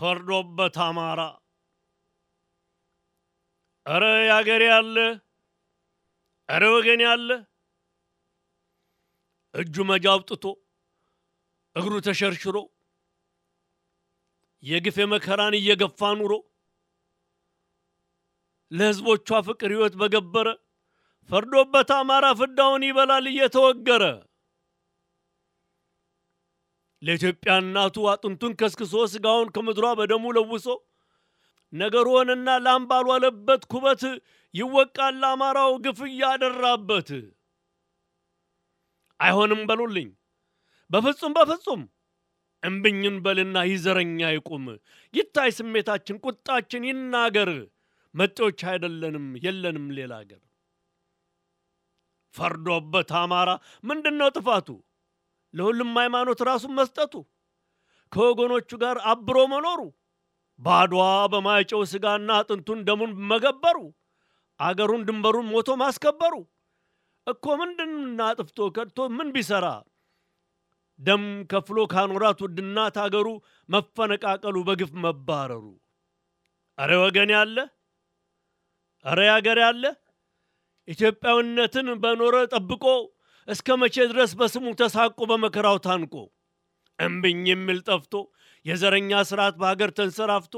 ፈርዶበት አማራ። እረ ያገሬ ያለ እረ ወገን ያለ እጁ መጃ አውጥቶ እግሩ ተሸርሽሮ የግፍ የመከራን እየገፋ ኑሮ ለሕዝቦቿ ፍቅር ሕይወት በገበረ ፈርዶበት አማራ ፍዳውን ይበላል እየተወገረ ለኢትዮጵያ እናቱ አጥንቱን ከስክሶ ስጋውን ከምድሯ በደሙ ለውሶ ነገር ሆነና ላም ኩበት ይወቃል ለአማራው ግፍ እያደራበት። አይሆንም በሉልኝ በፍጹም በፍጹም እምብኝን በልና ይዘረኛ ይቁም። ይታይ ስሜታችን ቁጣችን ይናገር። መጤዎች አይደለንም የለንም ሌላ አገር። ፈርዶበት አማራ ምንድን ነው ጥፋቱ ለሁሉም ሃይማኖት ራሱን መስጠቱ ከወገኖቹ ጋር አብሮ መኖሩ በአድዋ በማይጨው ስጋና አጥንቱን ደሙን መገበሩ አገሩን ድንበሩን ሞቶ ማስከበሩ። እኮ ምንድን አጥፍቶ ከድቶ ምን ቢሰራ? ደም ከፍሎ ካኖራት ውድ እናት አገሩ መፈነቃቀሉ በግፍ መባረሩ። አረ ወገን ያለ አረ ያገር ያለ ኢትዮጵያዊነትን በኖረ ጠብቆ እስከ መቼ ድረስ በስሙ ተሳቆ በመከራው ታንቆ? እምብኝ የሚል ጠፍቶ የዘረኛ ስርዓት በሀገር ተንሰራፍቶ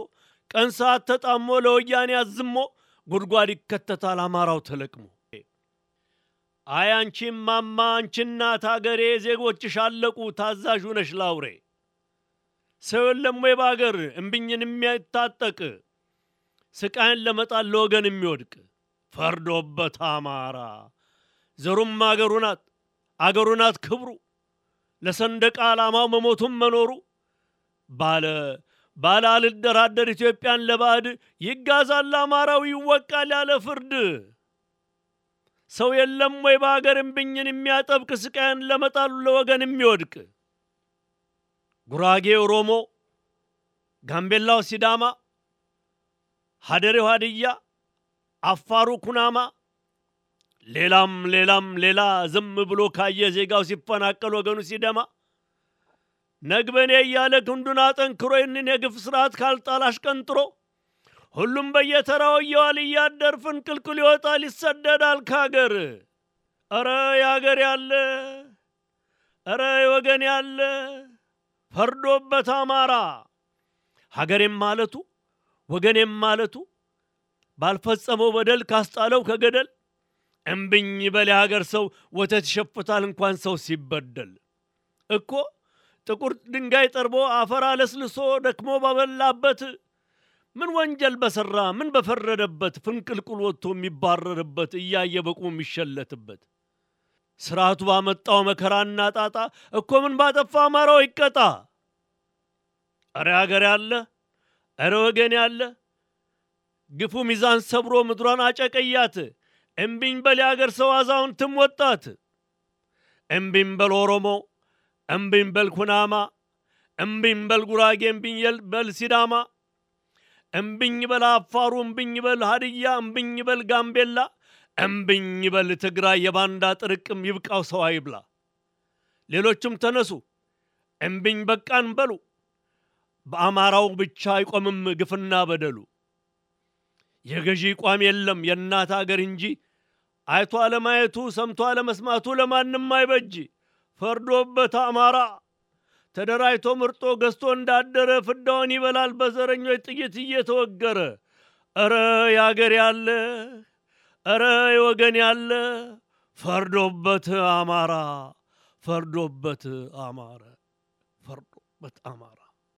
ቀን ሰዓት ተጣሞ ለወያኔ አዝሞ ጉድጓድ ይከተታል አማራው ተለቅሞ። አይ አንቺ ማማ አንቺ እናት አገሬ ዜጎችሽ አለቁ ታዛዥ ነሽ ላውሬ። ሰው የለም ወይ በአገር እምብኝን የሚያታጠቅ ስቃይን ለመጣል ለወገን የሚወድቅ። ፈርዶበት አማራ ዘሩም አገሩ ናት አገሩ ናት ክብሩ ለሰንደቅ ዓላማው መሞቱም መኖሩ ባለ ባለ አልደራደር ኢትዮጵያን ለባዕድ ይጋዛል አማራው ይወቃል ያለ ፍርድ። ሰው የለም ወይ በአገር እምብኝን የሚያጠብቅ ስቃይን ለመጣሉ ለወገን የሚወድቅ። ጉራጌ ኦሮሞ፣ ጋምቤላው ሲዳማ፣ ሀደሬው ሀድያ፣ አፋሩ ኩናማ ሌላም ሌላም ሌላ ዝም ብሎ ካየ ዜጋው ሲፈናቀል ወገኑ ሲደማ ነግበኔ እያለ ክንዱን አጠንክሮ ይህንን የግፍ ስርዓት ካልጣል አሽቀንጥሮ ሁሉም በየተራው እየዋል እያደር ፍንቅልቅል ይወጣል ይሰደዳል ካገር። እረ ያገር ያለ እረ ወገን ያለ ፈርዶበት አማራ ሀገሬም ማለቱ ወገኔም ማለቱ ባልፈጸመው በደል ካስጣለው ከገደል እምብኝ በል የሀገር ሰው ወተት ይሸፍታል እንኳን ሰው ሲበደል እኮ ጥቁር ድንጋይ ጠርቦ አፈር አለስልሶ ደክሞ ባበላበት ምን ወንጀል በሰራ ምን በፈረደበት ፍንቅልቁል ወጥቶ የሚባረርበት እያየ በቁሙ የሚሸለትበት ስርዓቱ ባመጣው መከራና ጣጣ እኮ ምን ባጠፋ አማራው ይቀጣ። እረ ሀገር ያለ እረ ወገን ያለ ግፉ ሚዛን ሰብሮ ምድሯን አጨቀያት። እምቢኝ በል የአገር ሰው አዛውንትም ወጣት። እምቢኝ በል ኦሮሞ፣ እምቢኝ በል ኩናማ፣ እምቢኝ በል ጉራጌ፣ እምቢኝ በል ሲዳማ፣ እምቢኝ በል አፋሩ፣ እምቢኝ በል ሀድያ፣ እምቢኝ በል ጋምቤላ፣ እምቢኝ በል ትግራይ። የባንዳ ጥርቅም ይብቃው ሰው አይብላ። ሌሎችም ተነሱ እምቢኝ በቃን በሉ። በአማራው ብቻ አይቆምም ግፍና በደሉ። የገዢ ቋም የለም የእናት አገር እንጂ አይቶ አለማየቱ ሰምቶ አለመስማቱ ለማንም አይበጅ። ፈርዶበት አማራ ተደራጅቶ ምርጦ ገዝቶ እንዳደረ ፍዳውን ይበላል በዘረኞች ጥይት እየተወገረ። እረ ያገር ያለ እረ የወገን ያለ ፈርዶበት አማራ ፈርዶበት አማራ ፈርዶበት አማራ